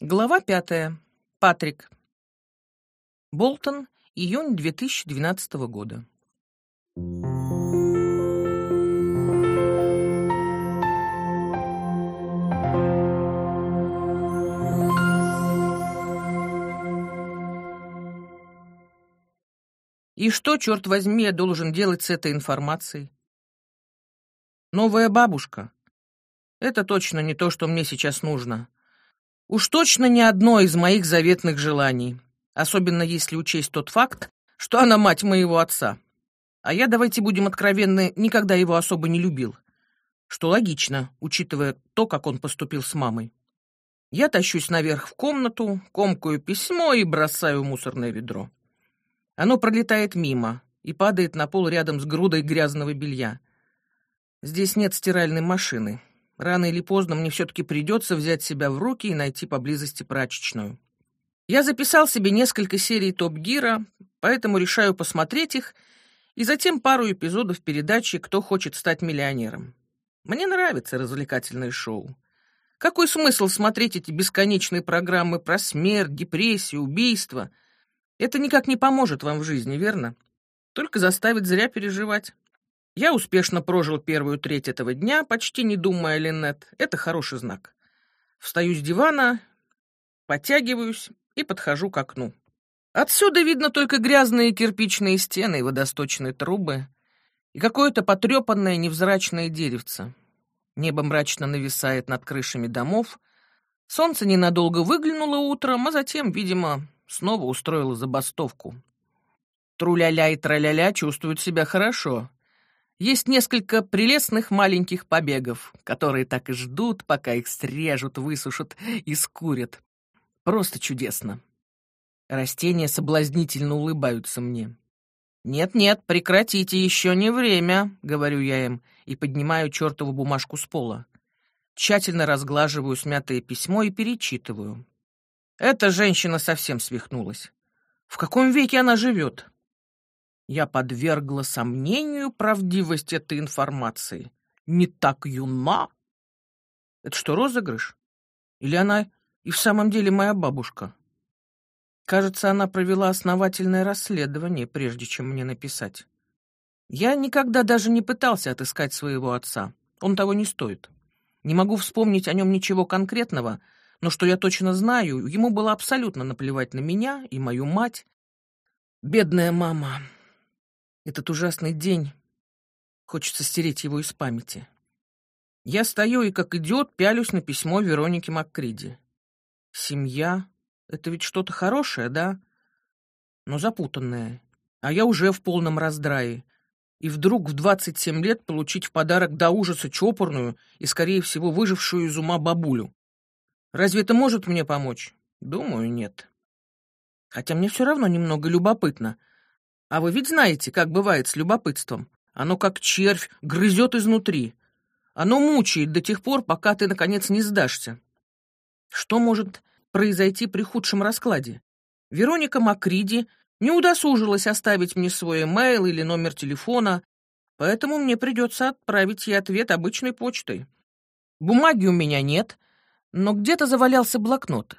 Глава пятая. Патрик. Болтон, июнь 2012 года. И что, черт возьми, я должен делать с этой информацией? Новая бабушка. Это точно не то, что мне сейчас нужно. Уж точно не одно из моих заветных желаний, особенно если учесть тот факт, что она мать моего отца. А я, давайте будем откровенны, никогда его особо не любил. Что логично, учитывая то, как он поступил с мамой. Я тащусь наверх в комнату, комкаю письмо и бросаю в мусорное ведро. Оно пролетает мимо и падает на пол рядом с грудой грязного белья. Здесь нет стиральной машины, Рано или поздно мне все-таки придется взять себя в руки и найти поблизости прачечную. Я записал себе несколько серий Топ-Гира, поэтому решаю посмотреть их и затем пару эпизодов передачи «Кто хочет стать миллионером». Мне нравятся развлекательные шоу. Какой смысл смотреть эти бесконечные программы про смерть, депрессию, убийство? Это никак не поможет вам в жизни, верно? Только заставит зря переживать. Я успешно прожил первую треть этого дня, почти не думая о Линнет. Это хороший знак. Встаю с дивана, подтягиваюсь и подхожу к окну. Отсюда видно только грязные кирпичные стены и водосточные трубы, и какое-то потрепанное невзрачное деревце. Небо мрачно нависает над крышами домов. Солнце ненадолго выглянуло утром, а затем, видимо, снова устроило забастовку. Труля-ля и траля-ля чувствуют себя хорошо. Есть несколько прелестных маленьких побегов, которые так и ждут, пока их срежут, высушат и скурят. Просто чудесно. Растения соблазнительно улыбаются мне. «Нет-нет, прекратите, еще не время», — говорю я им, и поднимаю чертову бумажку с пола. Тщательно разглаживаю смятое письмо и перечитываю. Эта женщина совсем свихнулась. В каком веке она живет? Я подвергла сомнению правдивость этой информации. Не так юна. Это что, розыгрыш? Или она и в самом деле моя бабушка? Кажется, она провела основательное расследование, прежде чем мне написать. Я никогда даже не пытался отыскать своего отца. Он того не стоит. Не могу вспомнить о нем ничего конкретного, но что я точно знаю, ему было абсолютно наплевать на меня и мою мать. Бедная мама. Этот ужасный день. Хочется стереть его из памяти. Я стою и, как идиот, пялюсь на письмо Вероники Маккриди. Семья — это ведь что-то хорошее, да? Но запутанное. А я уже в полном раздрае. И вдруг в 27 лет получить в подарок до ужаса чопорную и, скорее всего, выжившую из ума бабулю. Разве это может мне помочь? Думаю, нет. Хотя мне все равно немного любопытно — а вы ведь знаете, как бывает с любопытством. Оно как червь грызет изнутри. Оно мучает до тех пор, пока ты, наконец, не сдашься. Что может произойти при худшем раскладе? Вероника Макриди не удосужилась оставить мне свой email или номер телефона, поэтому мне придется отправить ей ответ обычной почтой. Бумаги у меня нет, но где-то завалялся блокнот.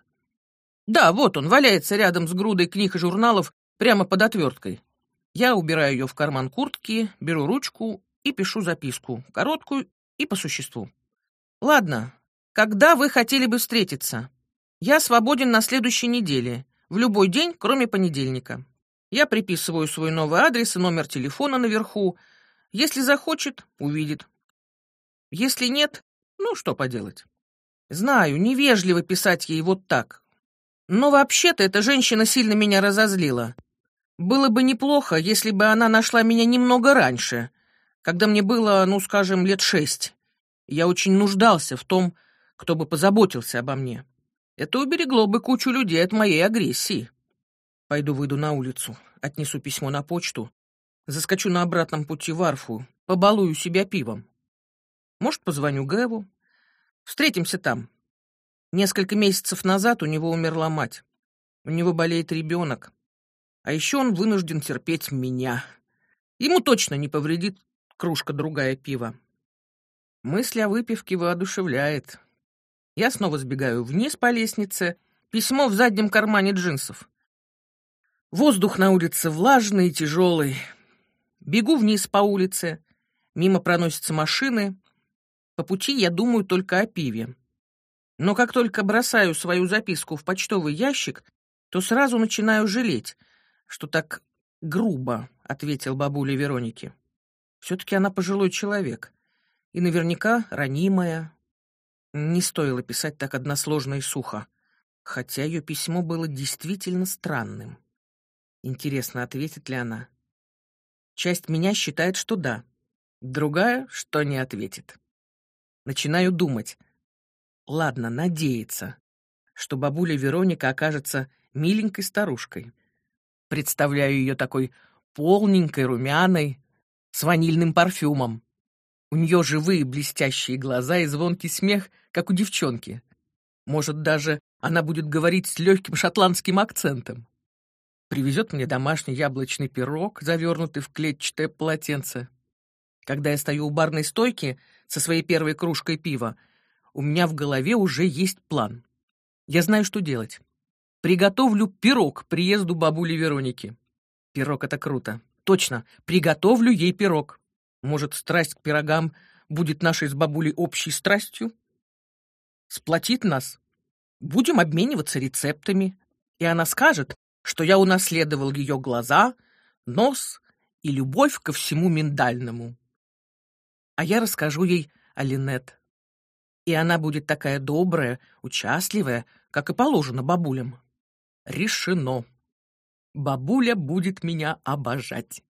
Да, вот он, валяется рядом с грудой книг и журналов прямо под отверткой. Я убираю ее в карман куртки, беру ручку и пишу записку, короткую и по существу. «Ладно, когда вы хотели бы встретиться? Я свободен на следующей неделе, в любой день, кроме понедельника. Я приписываю свой новый адрес и номер телефона наверху. Если захочет, увидит. Если нет, ну, что поделать. Знаю, невежливо писать ей вот так. Но вообще-то эта женщина сильно меня разозлила. Было бы неплохо, если бы она нашла меня немного раньше, когда мне было, ну, скажем, лет шесть. Я очень нуждался в том, кто бы позаботился обо мне. Это уберегло бы кучу людей от моей агрессии. Пойду выйду на улицу, отнесу письмо на почту, заскочу на обратном пути в Арфу, побалую себя пивом. Может, позвоню Гэву. Встретимся там. Несколько месяцев назад у него умерла мать. У него болеет ребенок. А еще он вынужден терпеть меня. Ему точно не повредит кружка другая пива. Мысль о выпивке воодушевляет. Я снова сбегаю вниз по лестнице Письмо в заднем кармане джинсов. Воздух на улице влажный и тяжелый. Бегу вниз по улице. Мимо проносятся машины. По пути я думаю только о пиве. Но как только бросаю свою записку в почтовый ящик, то сразу начинаю жалеть, что так грубо ответил бабуля Веронике. Все-таки она пожилой человек и наверняка ранимая. Не стоило писать так односложно и сухо хотя ее письмо было действительно странным. Интересно, ответит ли она? Часть меня считает, что да, другая, что не ответит. Начинаю думать. Ладно, надеяться, что бабуля Вероника окажется миленькой старушкой. Представляю ее такой полненькой, румяной, с ванильным парфюмом. У нее живые блестящие глаза и звонкий смех, как у девчонки. Может, даже она будет говорить с легким шотландским акцентом. Привезет мне домашний яблочный пирог, завернутый в клетчатое полотенце. Когда я стою у барной стойки со своей первой кружкой пива, у меня в голове уже есть план. Я знаю, что делать. Приготовлю пирог к приезду бабули Вероники. Пирог — это круто. Точно, приготовлю ей пирог. Может, страсть к пирогам будет нашей с бабулей общей страстью? Сплотит нас, Будем обмениваться рецептами, и она скажет, что я унаследовал ее глаза, нос и любовь ко всему миндальному. А я расскажу ей о Линет. И она будет такая добрая, участливая, как и положено бабулям. Решено. Бабуля будет меня обожать.